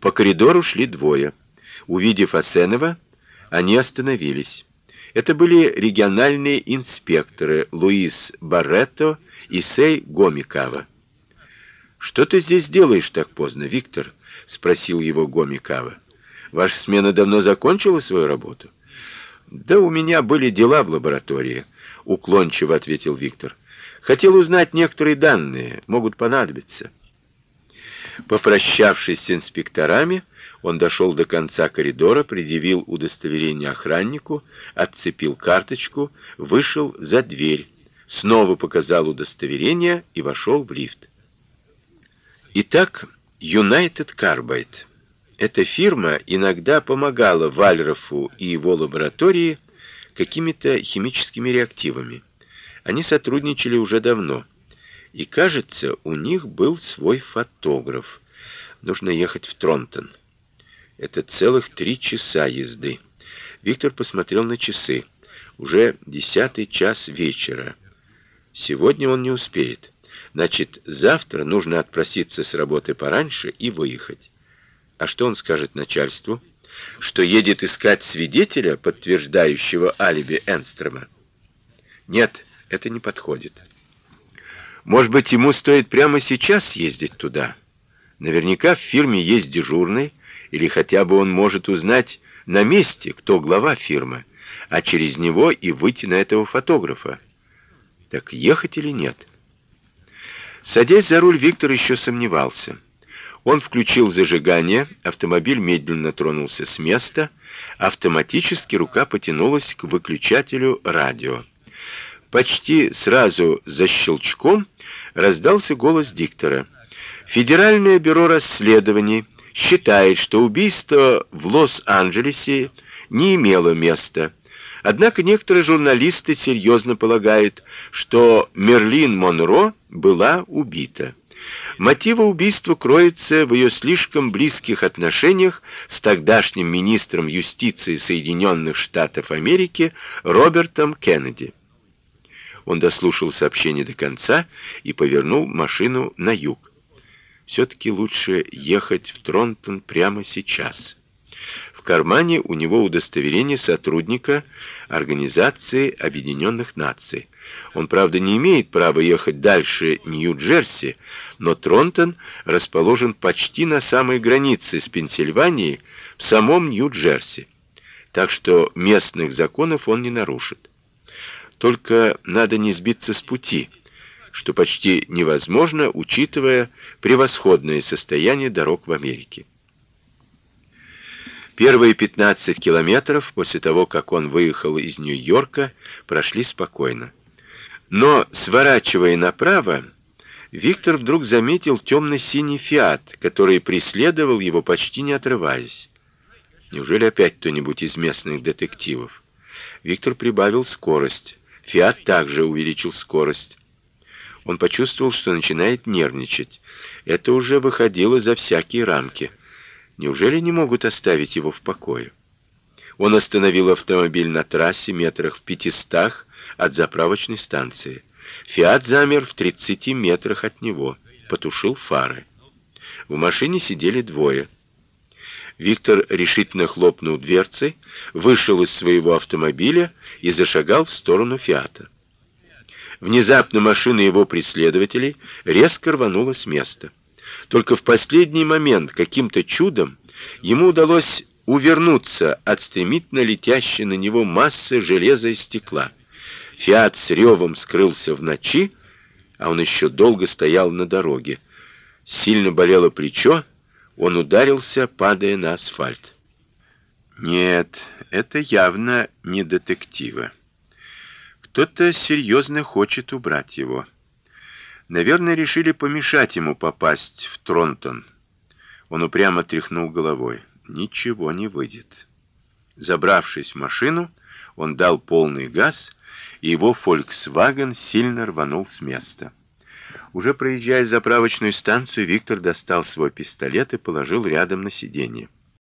По коридору шли двое. Увидев Асенова, они остановились. Это были региональные инспекторы Луис Барретто и Сей Гомикава. «Что ты здесь делаешь так поздно, Виктор?» — спросил его Гомикава. «Ваша смена давно закончила свою работу?» «Да у меня были дела в лаборатории», — уклончиво ответил Виктор. «Хотел узнать некоторые данные, могут понадобиться». Попрощавшись с инспекторами, он дошел до конца коридора, предъявил удостоверение охраннику, отцепил карточку, вышел за дверь, снова показал удостоверение и вошел в лифт. Итак, United Carbide. Эта фирма иногда помогала Вальрофу и его лаборатории какими-то химическими реактивами. Они сотрудничали уже давно. И, кажется, у них был свой фотограф. Нужно ехать в Тронтон. Это целых три часа езды. Виктор посмотрел на часы. Уже десятый час вечера. Сегодня он не успеет. Значит, завтра нужно отпроситься с работы пораньше и выехать. А что он скажет начальству? Что едет искать свидетеля, подтверждающего алиби Энстрома? Нет, это не подходит. Может быть, ему стоит прямо сейчас съездить туда? Наверняка в фирме есть дежурный, или хотя бы он может узнать на месте, кто глава фирмы, а через него и выйти на этого фотографа. Так ехать или нет? Садясь за руль, Виктор еще сомневался. Он включил зажигание, автомобиль медленно тронулся с места, автоматически рука потянулась к выключателю радио. Почти сразу за щелчком раздался голос диктора. Федеральное бюро расследований считает, что убийство в Лос-Анджелесе не имело места. Однако некоторые журналисты серьезно полагают, что Мерлин Монро была убита. Мотив убийства кроется в ее слишком близких отношениях с тогдашним министром юстиции Соединенных Штатов Америки Робертом Кеннеди. Он дослушал сообщение до конца и повернул машину на юг все-таки лучше ехать в Тронтон прямо сейчас. В кармане у него удостоверение сотрудника Организации Объединенных Наций. Он, правда, не имеет права ехать дальше Нью-Джерси, но Тронтон расположен почти на самой границе с Пенсильванией, в самом Нью-Джерси. Так что местных законов он не нарушит. Только надо не сбиться с пути что почти невозможно, учитывая превосходное состояние дорог в Америке. Первые 15 километров после того, как он выехал из Нью-Йорка, прошли спокойно. Но, сворачивая направо, Виктор вдруг заметил темно-синий «Фиат», который преследовал его почти не отрываясь. Неужели опять кто-нибудь из местных детективов? Виктор прибавил скорость. «Фиат» также увеличил скорость. Он почувствовал, что начинает нервничать. Это уже выходило за всякие рамки. Неужели не могут оставить его в покое? Он остановил автомобиль на трассе метрах в пятистах от заправочной станции. Фиат замер в 30 метрах от него, потушил фары. В машине сидели двое. Виктор решительно хлопнул дверцей, вышел из своего автомобиля и зашагал в сторону Фиата. Внезапно машина его преследователей резко рванула с места. Только в последний момент каким-то чудом ему удалось увернуться от стремительно летящей на него массы железа и стекла. Фиат с ревом скрылся в ночи, а он еще долго стоял на дороге. Сильно болело плечо, он ударился, падая на асфальт. Нет, это явно не детективы. Кто-то серьезно хочет убрать его. Наверное, решили помешать ему попасть в Тронтон. Он упрямо тряхнул головой. Ничего не выйдет. Забравшись в машину, он дал полный газ, и его Volkswagen сильно рванул с места. Уже проезжая заправочную станцию, Виктор достал свой пистолет и положил рядом на сиденье.